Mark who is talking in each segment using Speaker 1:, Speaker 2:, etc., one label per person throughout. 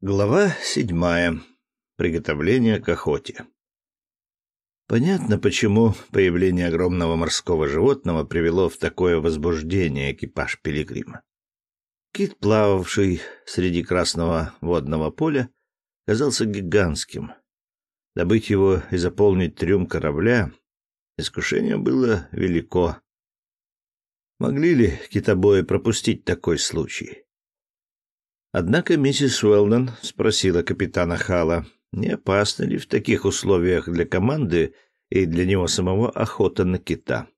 Speaker 1: Глава седьмая. Приготовление к охоте. Понятно, почему появление огромного морского животного привело в такое возбуждение экипаж пилигрима. Кит, плававший среди красного водного поля, казался гигантским. Добыть его и заполнить трюм корабля искушение было велико. Могли ли китобои пропустить такой случай? Однако миссис Уэлдон спросила капитана Хала, не опасно ли в таких условиях для команды и для него самого охота на кита.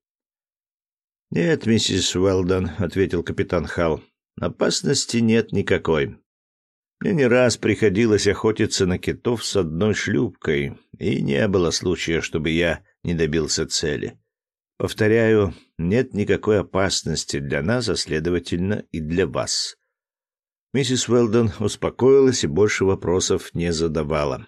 Speaker 1: «Нет, миссис Уэлдон», — ответил капитан Хал, — «опасности нет никакой. Мне не раз приходилось охотиться на китов с одной шлюпкой, и не было случая, чтобы я не добился цели. Повторяю, нет никакой опасности для нас, а следовательно и для вас. Миссис Уэлдон успокоилась и больше вопросов не задавала.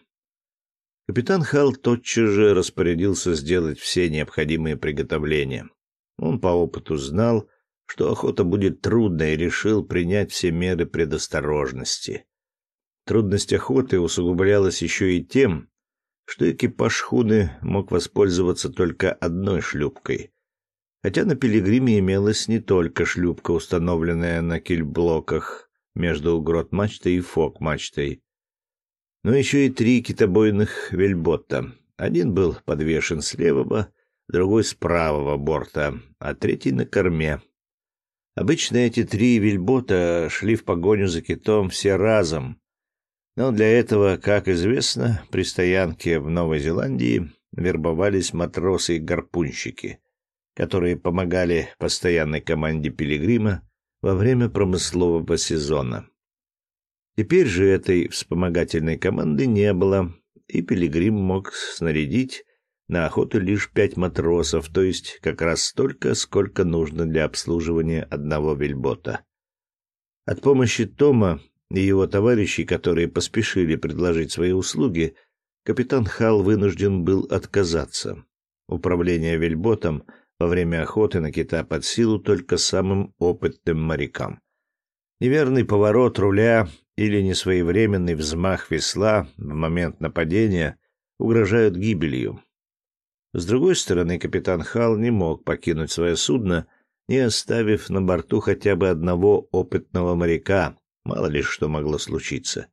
Speaker 1: Капитан Халл тотчас же распорядился сделать все необходимые приготовления. Он по опыту знал, что охота будет трудной, и решил принять все меры предосторожности. Трудность охоты усугублялась еще и тем, что экипаж шхуны мог воспользоваться только одной шлюпкой. Хотя на пилигриме имелась не только шлюпка, установленная на кильблоках, между грот-мачтой и фок-мачтой. Но еще и три китобойных вельбота. Один был подвешен с левого, другой с правого борта, а третий на корме. Обычно эти три вельбота шли в погоню за китом все разом. Но для этого, как известно, при стоянке в Новой Зеландии вербовались матросы и гарпунщики, которые помогали постоянной команде пилигрима во время промыслового сезона. Теперь же этой вспомогательной команды не было, и Пилигрим мог снарядить на охоту лишь пять матросов, то есть как раз столько, сколько нужно для обслуживания одного вельбота. От помощи Тома и его товарищей, которые поспешили предложить свои услуги, капитан Хал вынужден был отказаться. Управление вельботом — во время охоты на кита под силу только самым опытным морякам. Неверный поворот руля или несвоевременный взмах весла в момент нападения угрожают гибелью. С другой стороны, капитан Хал не мог покинуть свое судно, не оставив на борту хотя бы одного опытного моряка, мало ли что могло случиться.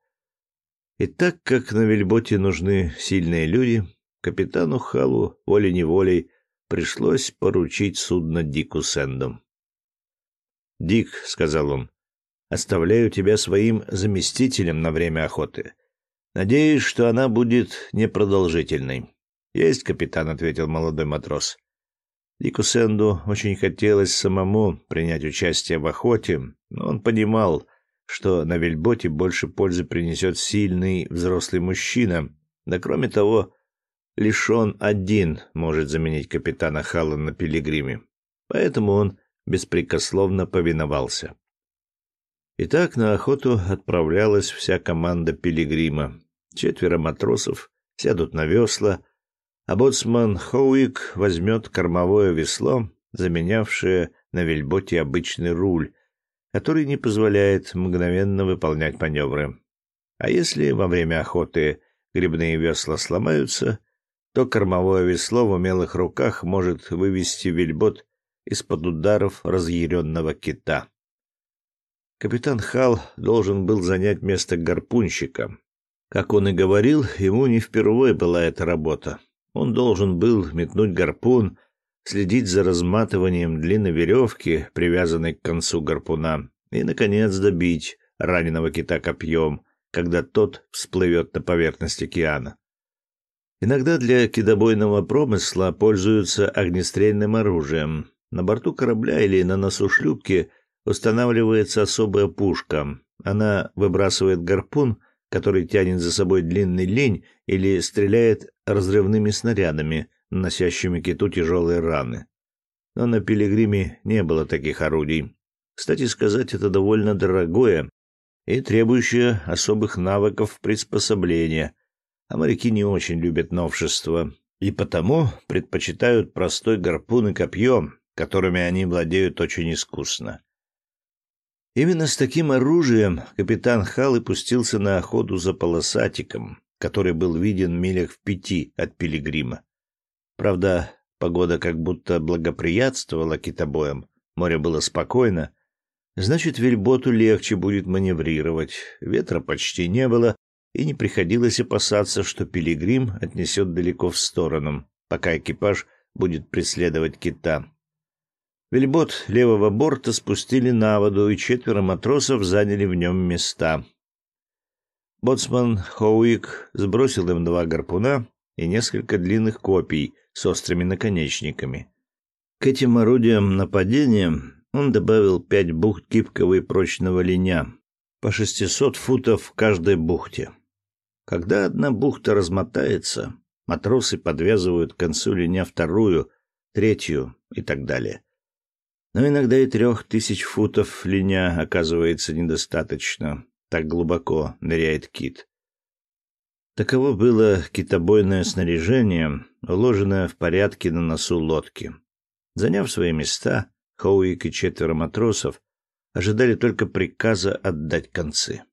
Speaker 1: И так как на вельботе нужны сильные люди, капитану Халу волей-неволей пришлось поручить судно Дику Сэндом. «Дик», — сказал он, — «оставляю тебя своим заместителем на время охоты. Надеюсь, что она будет непродолжительной». «Есть, капитан», — ответил молодой матрос. Дику Сэнду очень хотелось самому принять участие в охоте, но он понимал, что на вельботе больше пользы принесет сильный взрослый мужчина, да кроме того, Лишь он один может заменить капитана Халла на пилигриме. Поэтому он беспрекословно повиновался. Итак, на охоту отправлялась вся команда пилигрима. Четверо матросов сядут на весла, а боцман Хоуик возьмет кормовое весло, заменявшее на вельботе обычный руль, который не позволяет мгновенно выполнять маневры. А если во время охоты грибные весла сломаются, то кормовое весло в умелых руках может вывести вельбот из-под ударов разъяренного кита. Капитан Хал должен был занять место гарпунщика. Как он и говорил, ему не впервые была эта работа. Он должен был метнуть гарпун, следить за разматыванием длинной веревки, привязанной к концу гарпуна, и, наконец, добить раненого кита копьем, когда тот всплывет на поверхность океана. Иногда для кидобойного промысла пользуются огнестрельным оружием. На борту корабля или на носу шлюпки устанавливается особая пушка. Она выбрасывает гарпун, который тянет за собой длинный лень или стреляет разрывными снарядами, наносящими киту тяжелые раны. Но на пилигриме не было таких орудий. Кстати сказать, это довольно дорогое и требующее особых навыков приспособления – а моряки не очень любят новшества и потому предпочитают простой гарпун и копье, которыми они владеют очень искусно. Именно с таким оружием капитан Хал и пустился на охоту за полосатиком, который был виден милях в пяти от пилигрима. Правда, погода как будто благоприятствовала китобоям, море было спокойно, значит, вельботу легче будет маневрировать, ветра почти не было, и не приходилось опасаться, что пилигрим отнесет далеко в сторону, пока экипаж будет преследовать кита. Вельбот левого борта спустили на воду, и четверо матросов заняли в нем места. Боцман Хоуик сбросил им два гарпуна и несколько длинных копий с острыми наконечниками. К этим орудиям нападения он добавил пять бухт гибкого и прочного линя, по шестисот футов в каждой бухте. Когда одна бухта размотается, матросы подвязывают к концу линя вторую, третью и так далее. Но иногда и трех тысяч футов линя оказывается недостаточно. Так глубоко ныряет кит. Таково было китобойное снаряжение, уложенное в порядке на носу лодки. Заняв свои места, Хоуик и четверо матросов ожидали только приказа отдать концы.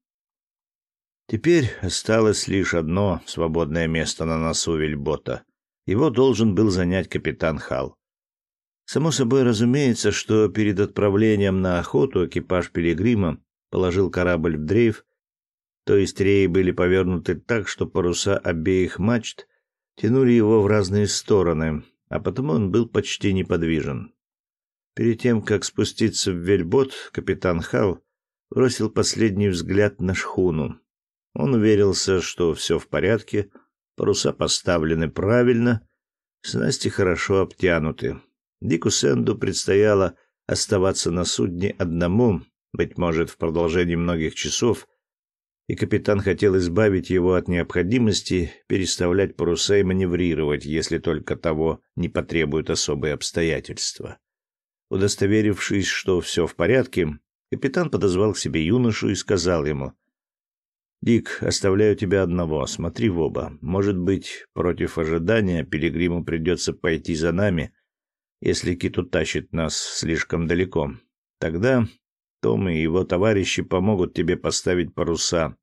Speaker 1: Теперь осталось лишь одно свободное место на носу вельбота. Его должен был занять капитан Хал. Само собой разумеется, что перед отправлением на охоту экипаж Пилигрима положил корабль в дрейф, то есть реи были повернуты так, что паруса обеих мачт тянули его в разные стороны, а потому он был почти неподвижен. Перед тем, как спуститься в вельбот, капитан Хал бросил последний взгляд на шхуну. Он уверился, что все в порядке, паруса поставлены правильно, снасти хорошо обтянуты. Дику Сэнду предстояло оставаться на судне одному, быть может, в продолжении многих часов, и капитан хотел избавить его от необходимости переставлять паруса и маневрировать, если только того не потребуют особые обстоятельства. Удостоверившись, что все в порядке, капитан подозвал к себе юношу и сказал ему, «Дик, оставляю тебя одного, смотри в оба. Может быть, против ожидания пилигриму придется пойти за нами, если Кит утащит нас слишком далеко. Тогда Том и его товарищи помогут тебе поставить паруса.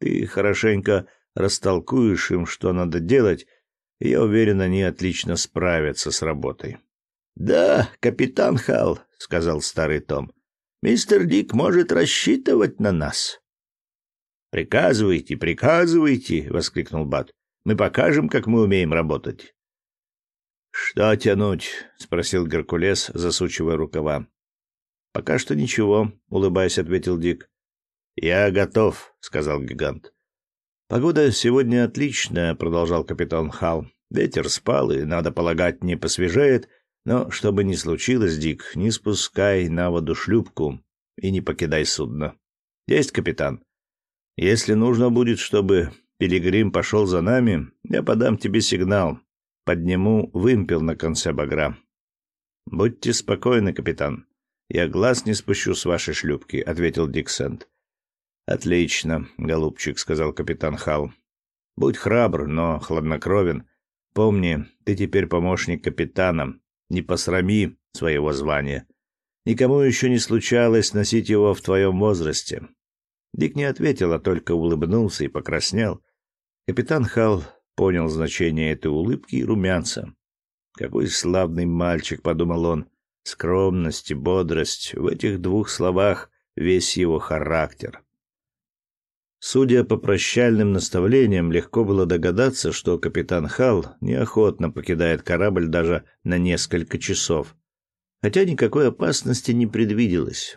Speaker 1: Ты хорошенько растолкуешь им, что надо делать, и я уверен, они отлично справятся с работой. «Да, капитан Хал», — сказал старый Том, — «мистер Дик может рассчитывать на нас». «Приказывайте, приказывайте!» — воскликнул Бат. «Мы покажем, как мы умеем работать». «Что тянуть?» — спросил Геркулес, засучивая рукава. «Пока что ничего», — улыбаясь, ответил Дик. «Я готов», — сказал гигант. «Погода сегодня отличная», — продолжал капитан Хал. «Ветер спал, и, надо полагать, не посвежает, но, что бы ни случилось, Дик, не спускай на воду шлюпку и не покидай судно». «Есть, капитан». Если нужно будет, чтобы пилигрим пошел за нами, я подам тебе сигнал. Подниму вымпел на конце багра. Будьте спокойны, капитан. Я глаз не спущу с вашей шлюпки, ответил Диксент. Отлично, голубчик, сказал капитан Хал. Будь храбр, но хладнокровен. Помни, ты теперь помощник капитана. Не посрами своего звания. Никому еще не случалось носить его в твоем возрасте. Дик не ответил, а только улыбнулся и покраснел. Капитан Хал понял значение этой улыбки и румянца. «Какой славный мальчик», — подумал он. «Скромность и бодрость — в этих двух словах весь его характер». Судя по прощальным наставлениям, легко было догадаться, что капитан Хал неохотно покидает корабль даже на несколько часов. Хотя никакой опасности не предвиделось.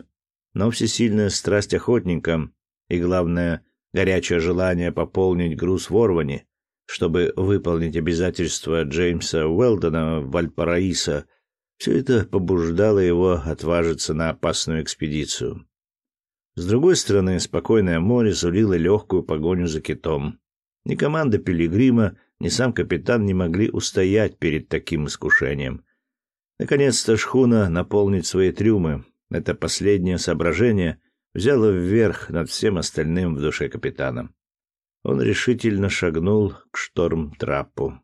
Speaker 1: Но всесильная страсть охотника и, главное, горячее желание пополнить груз в Орване, чтобы выполнить обязательства Джеймса Уэлдона в Вальпараисо, все это побуждало его отважиться на опасную экспедицию. С другой стороны, спокойное море сулило легкую погоню за китом. Ни команда Пилигрима, ни сам капитан не могли устоять перед таким искушением. Наконец-то шхуна наполнит свои трюмы. Это последнее соображение взяло вверх над всем остальным в душе капитана. Он решительно шагнул к шторм-трапу.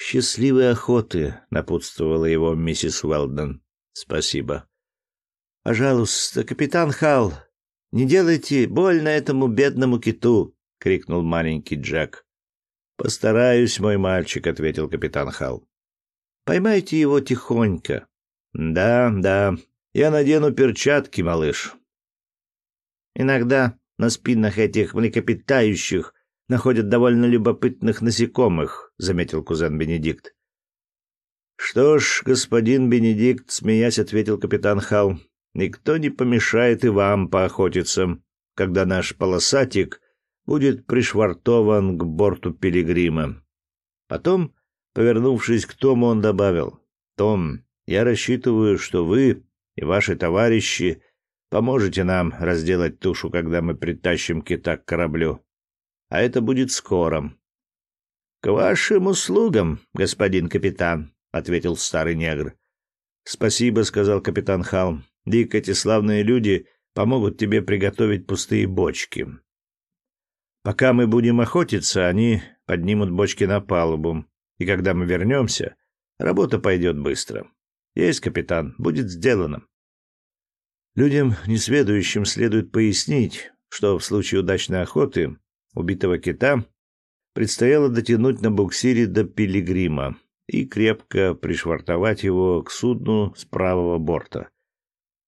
Speaker 1: «Счастливой охоты!» — напутствовала его миссис Уэлдон. «Спасибо». Пожалуйста, капитан Хал, не делайте больно этому бедному киту, крикнул маленький Джек. Постараюсь, мой мальчик, ответил капитан Хал. Поймайте его тихонько. Да, да. Я надену перчатки, малыш. Иногда на спинах этих млекопитающих находят довольно любопытных насекомых, заметил кузен Бенедикт. Что ж, господин Бенедикт, смеясь, ответил капитан Хал, никто не помешает и вам поохотиться, когда наш полосатик будет пришвартован к борту пилигрима. Потом, повернувшись к Тому, он добавил: "Том, я рассчитываю, что вы и ваши товарищи поможете нам разделать тушу, когда мы притащим кита к кораблю. А это будет скоро. К вашим услугам, господин капитан ответил старый негр. Спасибо, сказал капитан Халм. Дик, эти славные люди помогут тебе приготовить пустые бочки. Пока мы будем охотиться, они поднимут бочки на палубу, и когда мы вернемся, работа пойдет быстро. Есть, капитан, будет сделано. Людям несведущим следует пояснить, что в случае удачной охоты убитого кита предстояло дотянуть на буксире до пилигрима, и крепко пришвартовать его к судну с правого борта.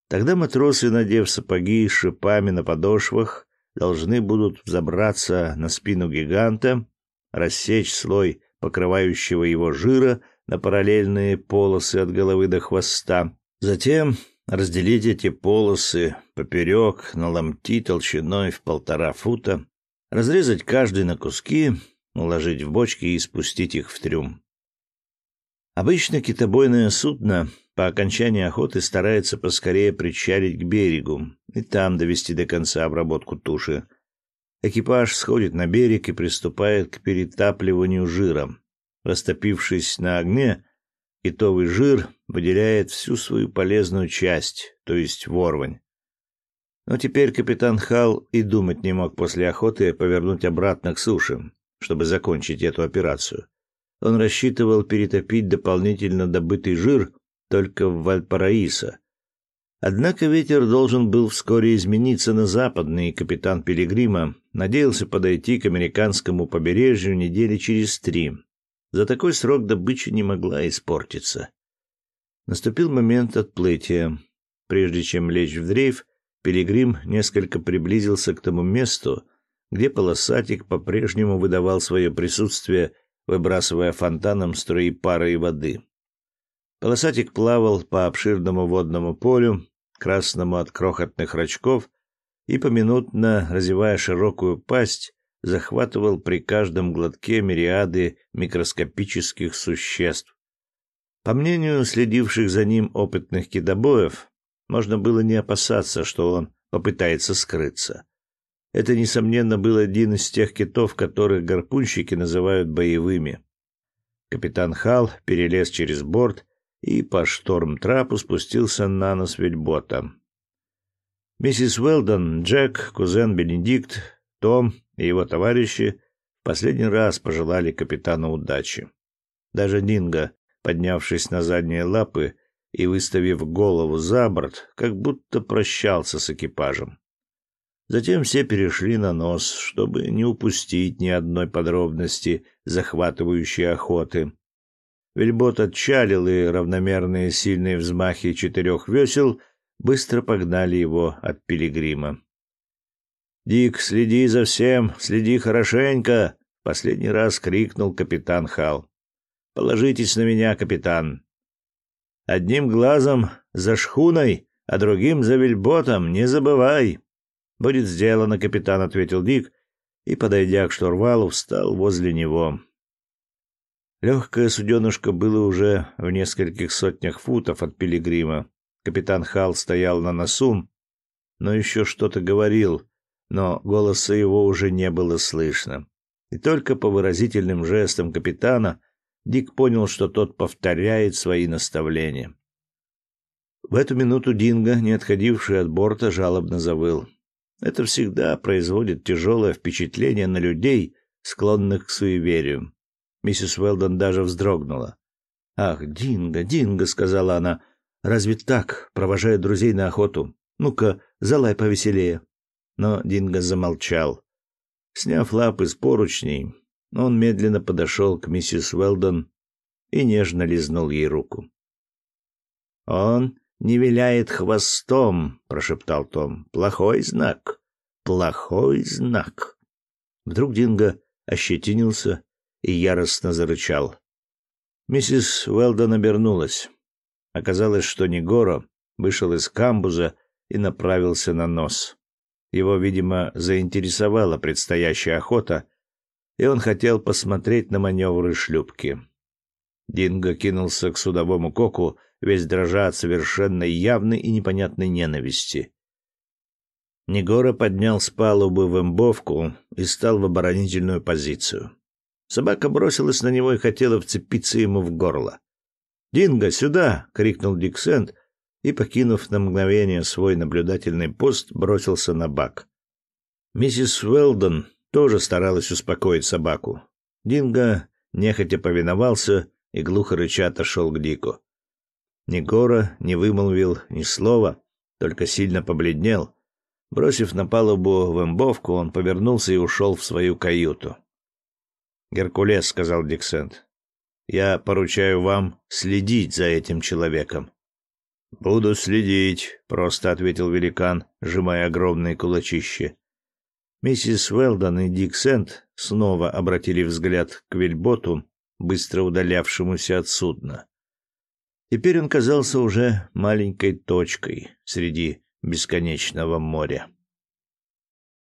Speaker 1: Тогда матросы, надев сапоги с шипами на подошвах, должны будут взобраться на спину гиганта, рассечь слой покрывающего его жира на параллельные полосы от головы до хвоста, затем разделить эти полосы поперек на ломти толщиной в полтора фута, разрезать каждый на куски, уложить в бочки и спустить их в трюм. Обычно китобойное судно по окончании охоты старается поскорее причалить к берегу и там довести до конца обработку туши. Экипаж сходит на берег и приступает к перетапливанию жира. Растопившись на огне, китовый жир выделяет всю свою полезную часть, то есть ворвань. Но теперь капитан Хал и думать не мог после охоты повернуть обратно к суше, чтобы закончить эту операцию. Он рассчитывал перетопить дополнительно добытый жир только в Вальпараисо. Однако ветер должен был вскоре измениться на западный, и капитан Пилигрима надеялся подойти к американскому побережью недели через три. За такой срок добыча не могла испортиться. Наступил момент отплытия. Прежде чем лечь в дрейф, Пилигрим несколько приблизился к тому месту, где полосатик по-прежнему выдавал свое присутствие выбрасывая фонтаном струи пары и воды. Полосатик плавал по обширному водному полю, красному от крохотных рачков, и поминутно, разевая широкую пасть, захватывал при каждом глотке мириады микроскопических существ. По мнению следивших за ним опытных китобоев, можно было не опасаться, что он попытается скрыться. Это, несомненно, был один из тех китов, которых гарпунщики называют боевыми. Капитан Хал перелез через борт и по шторм-трапу спустился на нос вельбота. Миссис Уэлдон, Джек, кузен Бенедикт, Том и его товарищи в последний раз пожелали капитану удачи. Даже Динго, поднявшись на задние лапы и выставив голову за борт, как будто прощался с экипажем. Затем все перешли на нос, чтобы не упустить ни одной подробности захватывающей охоты. Вельбот отчалил, и равномерные сильные взмахи четырех весел быстро погнали его от пилигрима. «Дик, следи за всем, следи хорошенько!» — последний раз крикнул капитан Хал. «Положитесь на меня, капитан!» «Одним глазом за шхуной, а другим за вельботом, не забывай!» «Будет сделано, капитан», — ответил Дик, и, подойдя к штурвалу, встал возле него. Легкое суденышко было уже в нескольких сотнях футов от пилигрима. Капитан Хал стоял на носу, но еще что-то говорил, но голоса его уже не было слышно. И только по выразительным жестам капитана Дик понял, что тот повторяет свои наставления. В эту минуту Динго, не отходивший от борта, жалобно завыл. Это всегда производит тяжелое впечатление на людей, склонных к суеверию. Миссис Уэлдон даже вздрогнула. «Ах, Динго, Динго!» — сказала она. Разве так провожают друзей на охоту? Ну-ка, залай повеселее. Но Динго замолчал. Сняв лапы с поручней, он медленно подошел к миссис Уэлдон и нежно лизнул ей руку. «Он не виляет хвостом», — прошептал Том. «Плохой знак. Плохой знак». Вдруг Динго ощетинился и яростно зарычал. Миссис Уэлдон обернулась. Оказалось, что Негоро вышел из камбуза и направился на нос. Его, видимо, заинтересовала предстоящая охота, и он хотел посмотреть на маневры шлюпки. Динго кинулся к судовому коку, весь дрожа от совершенно явной и непонятной ненависти. Негора поднял с палубы вымбовку и стал в оборонительную позицию. Собака бросилась на него и хотела вцепиться ему в горло. «Динго, сюда!» — крикнул Диксент и, покинув на мгновение свой наблюдательный пост, бросился на бак. Миссис Уэлдон тоже старалась успокоить собаку. Динго нехотя повиновался и глухо рыча отошел к Дику. Негора не вымолвил ни слова, только сильно побледнел. Бросив на палубу вымбовку, он повернулся и ушел в свою каюту. «Геркулес», — сказал Диксент, — «я поручаю вам следить за этим человеком. «Буду следить», — просто ответил великан, сжимая огромные кулачища. Миссис Уэлдон и Дик Сент снова обратили взгляд к вельботу, быстро удалявшемуся от судна. Теперь он казался уже маленькой точкой среди бесконечного моря.